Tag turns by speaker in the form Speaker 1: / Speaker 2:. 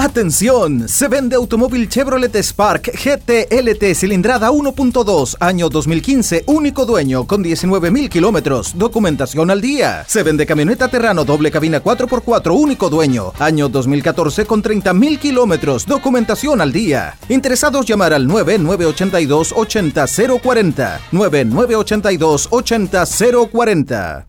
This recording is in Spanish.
Speaker 1: Atención, se vende automóvil Chevrolet Spark GTLT cilindrada 1.2, año 2015, único dueño con 19 mil kilómetros, documentación al día. Se vende camioneta Terrano doble cabina 4x4, único dueño, año 2014 con 30 mil kilómetros, documentación al día. Interesados llamar al 9982 80040, 9982 80040.